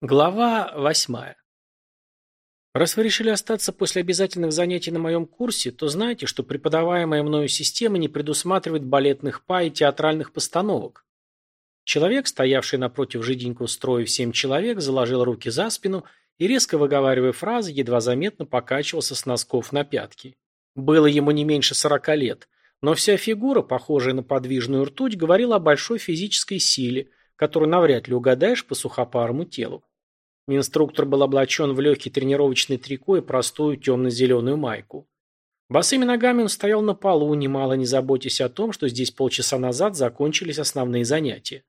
Глава восьмая. Раз вы решили остаться после обязательных занятий на моем курсе, то знайте, что преподаваемая мною система не предусматривает балетных па и театральных постановок. Человек, стоявший напротив жиденького строя в семь человек, заложил руки за спину и, резко выговаривая фразы, едва заметно покачивался с носков на пятки. Было ему не меньше сорока лет, но вся фигура, похожая на подвижную ртуть, говорила о большой физической силе, которую навряд ли угадаешь по сухопарому телу. Инструктор был облачен в легкий тренировочный трико и простую темно-зеленую майку. Босыми ногами он стоял на полу, немало не заботясь о том, что здесь полчаса назад закончились основные занятия.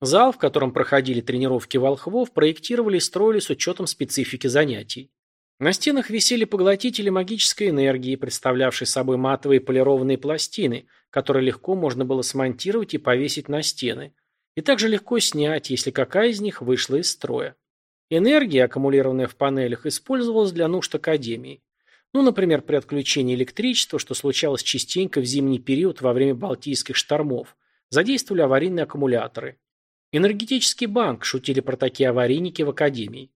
Зал, в котором проходили тренировки волхвов, проектировали и строили с учетом специфики занятий. На стенах висели поглотители магической энергии, представлявшие собой матовые полированные пластины, которые легко можно было смонтировать и повесить на стены, и также легко снять, если какая из них вышла из строя. Энергия, аккумулированная в панелях, использовалась для нужд Академии. Ну, например, при отключении электричества, что случалось частенько в зимний период во время Балтийских штормов, задействовали аварийные аккумуляторы. Энергетический банк, шутили про такие аварийники в Академии.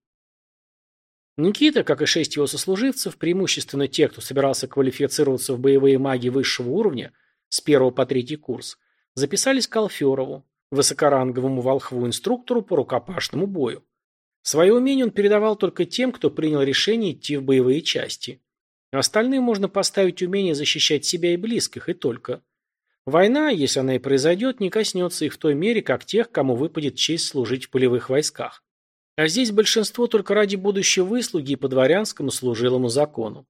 Никита, как и шесть его сослуживцев, преимущественно те, кто собирался квалифицироваться в боевые маги высшего уровня, с первого по третий курс, записались к Алферову, высокоранговому волхву-инструктору по рукопашному бою. Свои умения он передавал только тем, кто принял решение идти в боевые части. Остальным можно поставить умение защищать себя и близких, и только. Война, если она и произойдет, не коснется их в той мере, как тех, кому выпадет честь служить в полевых войсках. А здесь большинство только ради будущей выслуги и по дворянскому служилому закону.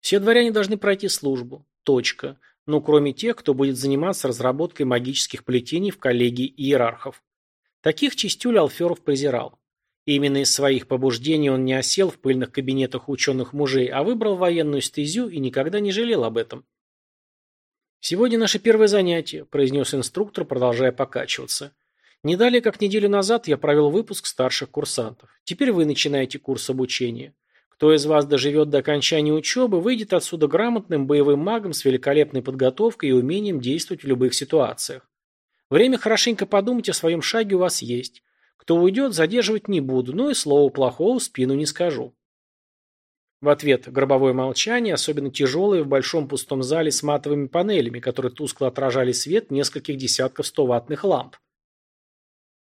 Все дворяне должны пройти службу. Точка. Ну, кроме тех, кто будет заниматься разработкой магических плетений в коллегии иерархов. Таких Чистюль Алферов презирал. Именно из своих побуждений он не осел в пыльных кабинетах ученых мужей, а выбрал военную стезю и никогда не жалел об этом. «Сегодня наше первое занятие», – произнес инструктор, продолжая покачиваться. «Не далее, как неделю назад, я провел выпуск старших курсантов. Теперь вы начинаете курс обучения. Кто из вас доживет до окончания учебы, выйдет отсюда грамотным боевым магом с великолепной подготовкой и умением действовать в любых ситуациях. Время хорошенько подумать о своем шаге у вас есть. Кто уйдет, задерживать не буду, но и слова плохого в спину не скажу. В ответ гробовое молчание, особенно тяжелое в большом пустом зале с матовыми панелями, которые тускло отражали свет нескольких десятков 100-ваттных ламп.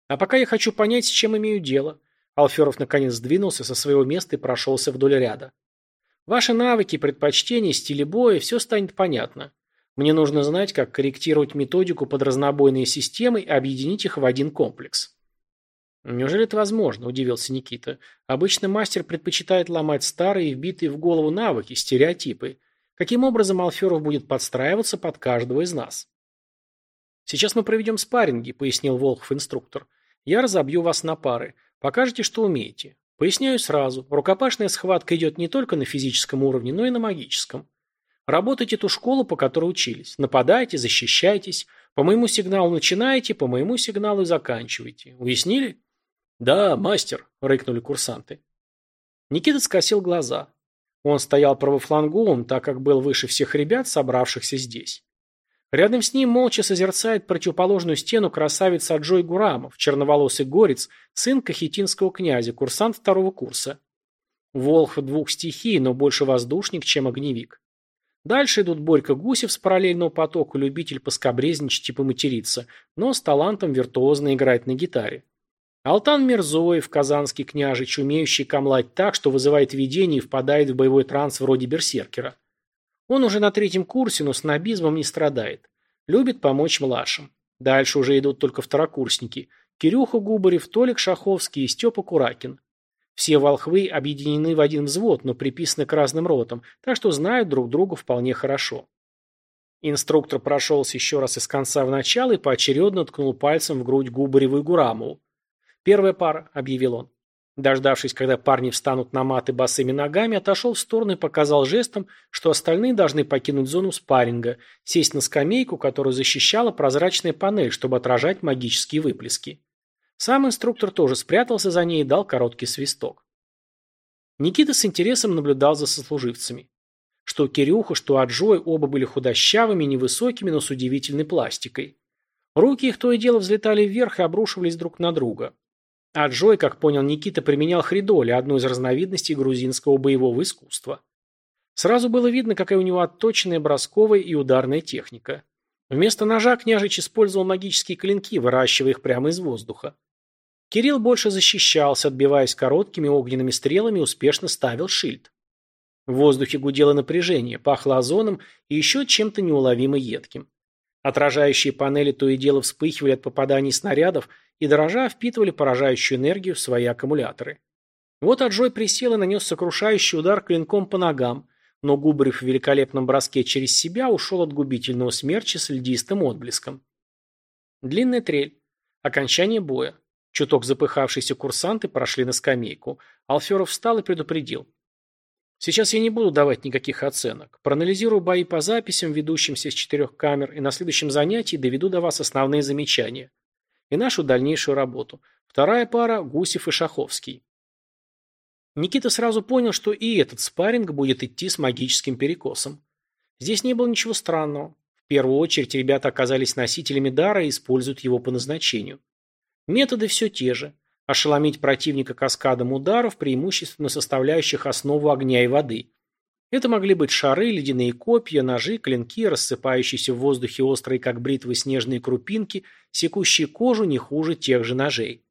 А пока я хочу понять, с чем имею дело. Алферов наконец сдвинулся со своего места и прошелся вдоль ряда. Ваши навыки, предпочтения, стили боя – все станет понятно. Мне нужно знать, как корректировать методику под разнобойные системы и объединить их в один комплекс. «Неужели это возможно?» – удивился Никита. «Обычно мастер предпочитает ломать старые и вбитые в голову навыки, стереотипы. Каким образом Алферов будет подстраиваться под каждого из нас?» «Сейчас мы проведем спарринги», – пояснил Волхов-инструктор. «Я разобью вас на пары. Покажете, что умеете. Поясняю сразу. Рукопашная схватка идет не только на физическом уровне, но и на магическом. Работайте ту школу, по которой учились. Нападайте, защищайтесь. По моему сигналу начинаете, по моему сигналу заканчиваете. Уяснили?» «Да, мастер», — рыкнули курсанты. Никита скосил глаза. Он стоял правофланговым, так как был выше всех ребят, собравшихся здесь. Рядом с ним молча созерцает противоположную стену красавица Джой Гурамов, черноволосый горец, сын кахетинского князя, курсант второго курса. Волх двух стихий, но больше воздушник, чем огневик. Дальше идут Борька Гусев с параллельного потока, любитель поскобрезничать и поматериться, но с талантом виртуозно играть на гитаре. Алтан Мирзоев, казанский княжич, умеющий камлать так, что вызывает видение и впадает в боевой транс вроде берсеркера. Он уже на третьем курсе, но снобизмом не страдает. Любит помочь младшим. Дальше уже идут только второкурсники. Кирюха Губарев, Толик Шаховский и Степа Куракин. Все волхвы объединены в один взвод, но приписаны к разным ротам, так что знают друг друга вполне хорошо. Инструктор прошелся еще раз из конца в начало и поочередно ткнул пальцем в грудь Губареву и Гурамову. «Первая пара», — объявил он. Дождавшись, когда парни встанут на маты босыми ногами, отошел в сторону и показал жестом, что остальные должны покинуть зону спарринга, сесть на скамейку, которую защищала прозрачная панель, чтобы отражать магические выплески. Сам инструктор тоже спрятался за ней и дал короткий свисток. Никита с интересом наблюдал за сослуживцами. Что Кирюха, что Аджой оба были худощавыми, невысокими, но с удивительной пластикой. Руки их то и дело взлетали вверх и обрушивались друг на друга. А Джой, как понял Никита, применял хридоли, одну из разновидностей грузинского боевого искусства. Сразу было видно, какая у него отточенная бросковая и ударная техника. Вместо ножа княжич использовал магические клинки, выращивая их прямо из воздуха. Кирилл больше защищался, отбиваясь короткими огненными стрелами, успешно ставил шильд. В воздухе гудело напряжение, пахло озоном и еще чем-то неуловимо едким. Отражающие панели то и дело вспыхивали от попаданий снарядов и, дрожа, впитывали поражающую энергию в свои аккумуляторы. Вот Аджой присел и нанес сокрушающий удар клинком по ногам, но Губарев в великолепном броске через себя ушел от губительного смерча с льдистым отблеском. Длинная трель. Окончание боя. Чуток запыхавшиеся курсанты прошли на скамейку. Алферов встал и предупредил. Сейчас я не буду давать никаких оценок. Проанализирую бои по записям, ведущимся с четырех камер, и на следующем занятии доведу до вас основные замечания. И нашу дальнейшую работу. Вторая пара – Гусев и Шаховский. Никита сразу понял, что и этот спарринг будет идти с магическим перекосом. Здесь не было ничего странного. В первую очередь ребята оказались носителями дара и используют его по назначению. Методы все те же. Ошеломить противника каскадом ударов, преимущественно составляющих основу огня и воды. Это могли быть шары, ледяные копья, ножи, клинки, рассыпающиеся в воздухе острые, как бритвы, снежные крупинки, секущие кожу не хуже тех же ножей.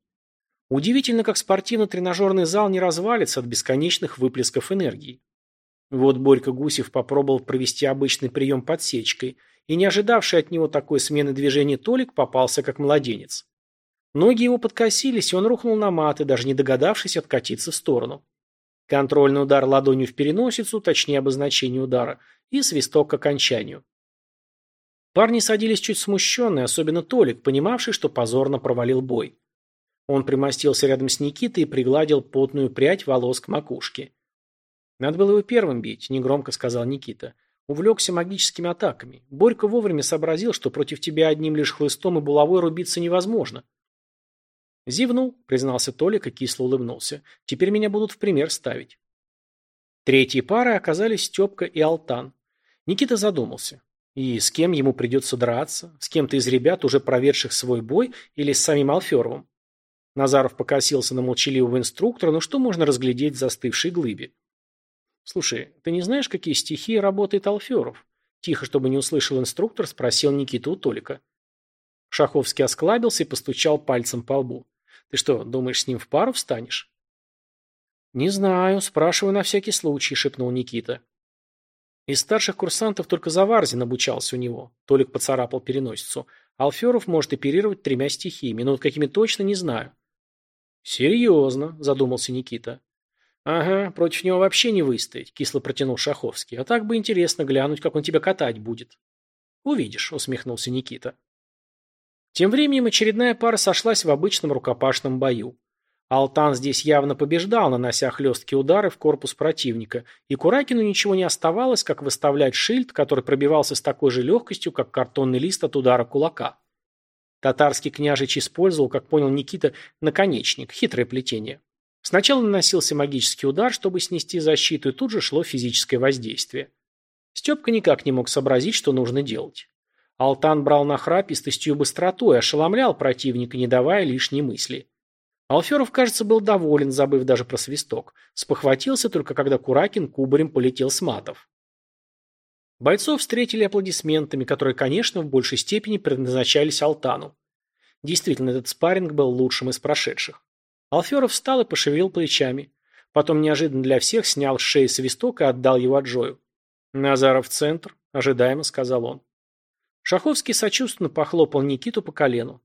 Удивительно, как спортивно-тренажерный зал не развалится от бесконечных выплесков энергии. Вот Борька Гусев попробовал провести обычный прием подсечкой, и не ожидавший от него такой смены движений Толик попался как младенец. Ноги его подкосились, и он рухнул на маты, даже не догадавшись откатиться в сторону. Контрольный удар ладонью в переносицу, точнее обозначение удара, и свисток к окончанию. Парни садились чуть смущенные, особенно Толик, понимавший, что позорно провалил бой. Он примостился рядом с Никитой и пригладил потную прядь волос к макушке. «Надо было его первым бить», — негромко сказал Никита. Увлекся магическими атаками. Борька вовремя сообразил, что против тебя одним лишь хлыстом и булавой рубиться невозможно. Зевнул, признался Толик и кисло улыбнулся. Теперь меня будут в пример ставить. Третьей парой оказались Степка и Алтан. Никита задумался. И с кем ему придется драться? С кем-то из ребят, уже проведших свой бой, или с самим Алферовым? Назаров покосился на молчаливого инструктора, но что можно разглядеть в застывшей глыбе? «Слушай, ты не знаешь, какие стихии работает Алферов?» Тихо, чтобы не услышал инструктор, спросил Никита у Толика. Шаховский осклабился и постучал пальцем по лбу. «Ты что, думаешь, с ним в пару встанешь?» «Не знаю, спрашиваю на всякий случай», — шепнул Никита. Из старших курсантов только Заварзин обучался у него. Толик поцарапал переносицу. Алферов может оперировать тремя стихиями, но вот какими точно не знаю. «Серьезно», – задумался Никита. «Ага, против него вообще не выстоять», – кисло протянул Шаховский. «А так бы интересно глянуть, как он тебя катать будет». «Увидишь», – усмехнулся Никита. Тем временем очередная пара сошлась в обычном рукопашном бою. Алтан здесь явно побеждал, нанося хлесткие удары в корпус противника, и Куракину ничего не оставалось, как выставлять шильд, который пробивался с такой же легкостью, как картонный лист от удара кулака. Татарский княжич использовал, как понял Никита, наконечник, хитрое плетение. Сначала наносился магический удар, чтобы снести защиту, и тут же шло физическое воздействие. Степка никак не мог сообразить, что нужно делать. Алтан брал нахрапистостью и быстротой, ошеломлял противника, не давая лишней мысли. Алферов, кажется, был доволен, забыв даже про свисток. Спохватился только, когда Куракин кубарем полетел с матов. Бойцов встретили аплодисментами, которые, конечно, в большей степени предназначались Алтану. Действительно, этот спарринг был лучшим из прошедших. Алферов встал и пошевелил плечами. Потом неожиданно для всех снял с шеи свисток и отдал его Джою. «Назаров в центр», – ожидаемо сказал он. Шаховский сочувственно похлопал Никиту по колену.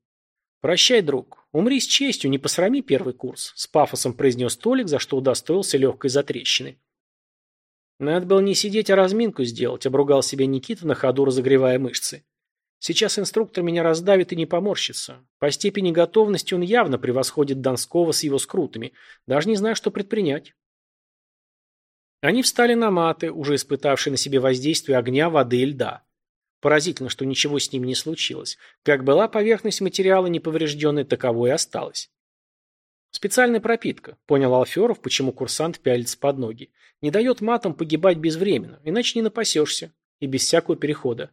«Прощай, друг. Умри с честью, не посрами первый курс», – с пафосом произнес Толик, за что удостоился легкой затрещины. Надо было не сидеть, а разминку сделать, обругал себя Никита на ходу, разогревая мышцы. Сейчас инструктор меня раздавит и не поморщится. По степени готовности он явно превосходит Донского с его скрутами. Даже не знаю, что предпринять. Они встали на маты, уже испытавшие на себе воздействие огня, воды и льда. Поразительно, что ничего с ними не случилось. Как была поверхность материала неповрежденной, таковой и осталась. Специальная пропитка, понял Алферов, почему курсант пялится под ноги. Не дает матам погибать безвременно, иначе не напасешься. И без всякого перехода.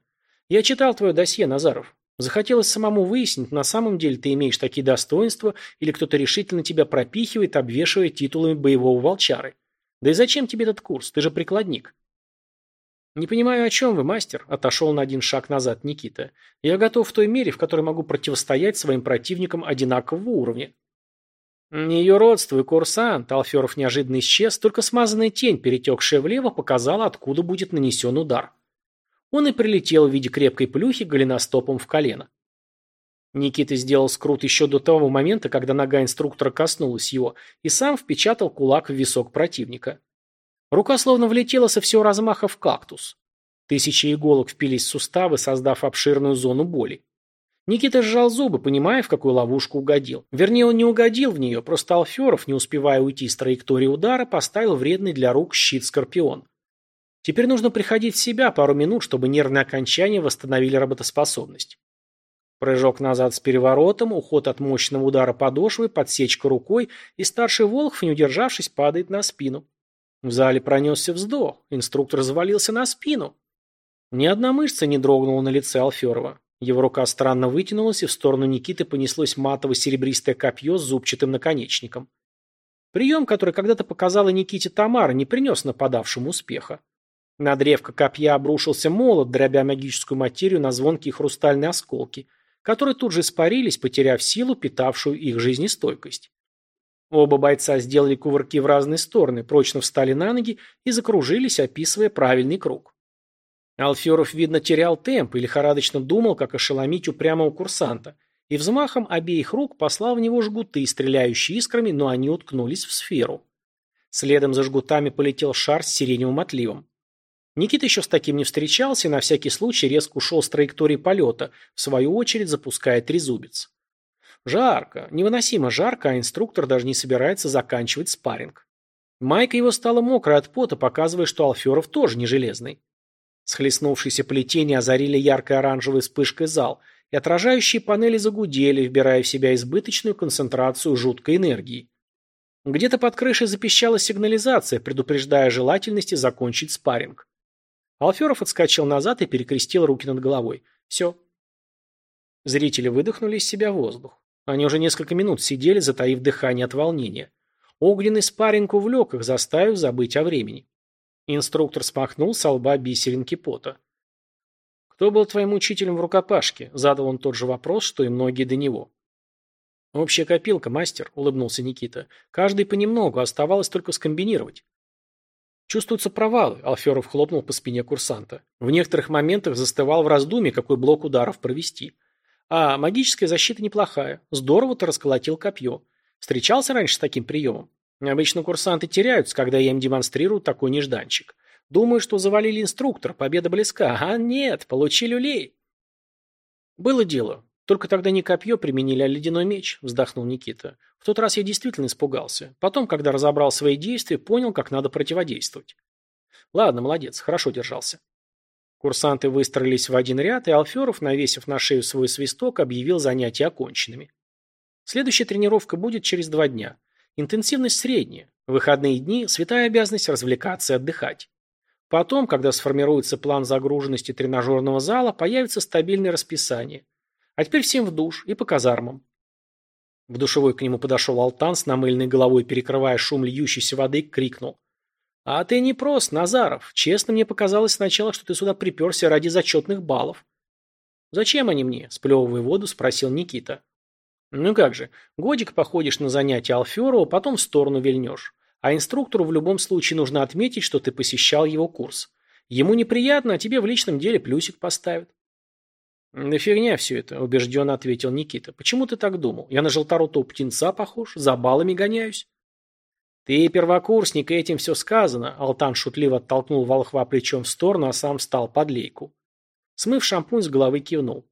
Я читал твое досье, Назаров. Захотелось самому выяснить, на самом деле ты имеешь такие достоинства, или кто-то решительно тебя пропихивает, обвешивая титулами боевого волчары. Да и зачем тебе этот курс? Ты же прикладник. «Не понимаю, о чем вы, мастер», – отошел на один шаг назад Никита. «Я готов в той мере, в которой могу противостоять своим противникам одинакового уровня». «Не ее родство и курсант», – Алферов неожиданно исчез, только смазанная тень, перетекшая влево, показала, откуда будет нанесен удар. Он и прилетел в виде крепкой плюхи голеностопом в колено. Никита сделал скрут еще до того момента, когда нога инструктора коснулась его, и сам впечатал кулак в висок противника. Рука словно влетела со всего размаха в кактус. Тысячи иголок впились в суставы, создав обширную зону боли. Никита сжал зубы, понимая, в какую ловушку угодил. Вернее, он не угодил в нее, просто Алферов, не успевая уйти с траектории удара, поставил вредный для рук щит Скорпион. Теперь нужно приходить в себя пару минут, чтобы нервные окончания восстановили работоспособность. Прыжок назад с переворотом, уход от мощного удара подошвы, подсечка рукой, и старший Волхов, не удержавшись, падает на спину. В зале пронесся вздох. Инструктор завалился на спину. Ни одна мышца не дрогнула на лице Алферова. Его рука странно вытянулась, и в сторону Никиты понеслось матово-серебристое копье с зубчатым наконечником. Прием, который когда-то показала Никите Тамара, не принес нападавшему успеха. На древко копья обрушился молот, дробя магическую материю на звонкие хрустальные осколки, которые тут же испарились, потеряв силу, питавшую их жизнестойкость. Оба бойца сделали кувырки в разные стороны, прочно встали на ноги и закружились, описывая правильный круг. Алферов, видно, терял темп и лихорадочно думал, как ошеломить упрямого курсанта, и взмахом обеих рук послал в него жгуты, стреляющие искрами, но они уткнулись в сферу. Следом за жгутами полетел шар с сиреневым отливом. Никита еще с таким не встречался и на всякий случай резко ушел с траектории полета, в свою очередь запуская трезубец. Жарко, невыносимо жарко, а инструктор даже не собирается заканчивать спарринг. Майка его стала мокрой от пота, показывая, что Алферов тоже не железный. Схлестнувшиеся плетения озарили яркой оранжевой вспышкой зал, и отражающие панели загудели, вбирая в себя избыточную концентрацию жуткой энергии. Где-то под крышей запищала сигнализация, предупреждая желательности закончить спарринг. Алферов отскочил назад и перекрестил руки над головой. Все. Зрители выдохнули из себя воздух. Они уже несколько минут сидели, затаив дыхание от волнения. Огненный спарринг увлек их, заставив забыть о времени. Инструктор смахнул со лба бисеринки пота. «Кто был твоим учителем в рукопашке?» Задал он тот же вопрос, что и многие до него. «Общая копилка, мастер», — улыбнулся Никита. «Каждый понемногу, оставалось только скомбинировать». Чувствуются провалы, Алферов хлопнул по спине курсанта. В некоторых моментах застывал в раздумье, какой блок ударов провести. А магическая защита неплохая. Здорово ты расколотил копье. Встречался раньше с таким приемом? Обычно курсанты теряются, когда я им демонстрирую такой нежданчик. Думаю, что завалили инструктор, победа близка. А нет, получили люлей. Было дело. Только тогда не копье применили, а ледяной меч, вздохнул Никита. В тот раз я действительно испугался. Потом, когда разобрал свои действия, понял, как надо противодействовать. Ладно, молодец, хорошо держался. Курсанты выстроились в один ряд, и Алферов, навесив на шею свой свисток, объявил занятия оконченными. Следующая тренировка будет через два дня. Интенсивность средняя. выходные дни – святая обязанность развлекаться и отдыхать. Потом, когда сформируется план загруженности тренажерного зала, появится стабильное расписание. А теперь всем в душ и по казармам. В душевой к нему подошел Алтан с намыльной головой, перекрывая шум льющейся воды, крикнул. «А ты не прост, Назаров. Честно, мне показалось сначала, что ты сюда приперся ради зачетных баллов». «Зачем они мне?» – сплевывая воду, спросил Никита. «Ну как же, годик походишь на занятия Алферова, потом в сторону вильнешь. А инструктору в любом случае нужно отметить, что ты посещал его курс. Ему неприятно, а тебе в личном деле плюсик поставят». «Да фигня все это», – убежденно ответил Никита. «Почему ты так думал? Я на желторотого птенца похож? За баллами гоняюсь?» «Ты первокурсник, и этим все сказано», — Алтан шутливо оттолкнул волхва плечом в сторону, а сам встал под лейку. Смыв шампунь с головы кивнул.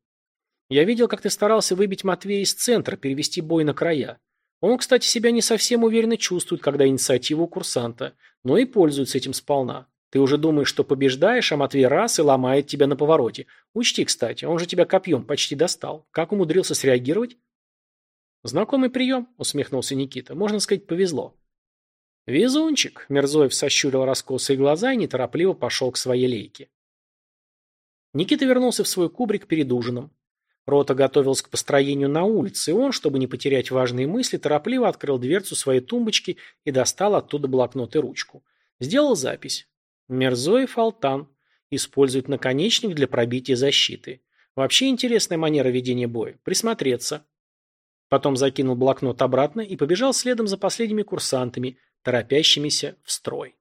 «Я видел, как ты старался выбить Матвея из центра, перевести бой на края. Он, кстати, себя не совсем уверенно чувствует, когда инициатива у курсанта, но и пользуется этим сполна. Ты уже думаешь, что побеждаешь, а Матвей раз и ломает тебя на повороте. Учти, кстати, он же тебя копьем почти достал. Как умудрился среагировать?» «Знакомый прием», — усмехнулся Никита. «Можно сказать, повезло». «Везунчик!» – Мерзоев сощурил раскосые глаза и неторопливо пошел к своей лейке. Никита вернулся в свой кубрик перед ужином. Рота готовилась к построению на улице, и он, чтобы не потерять важные мысли, торопливо открыл дверцу своей тумбочки и достал оттуда блокнот и ручку. Сделал запись. Мерзоев Алтан. Использует наконечник для пробития защиты. Вообще интересная манера ведения боя. Присмотреться. Потом закинул блокнот обратно и побежал следом за последними курсантами, торопящимися в строй.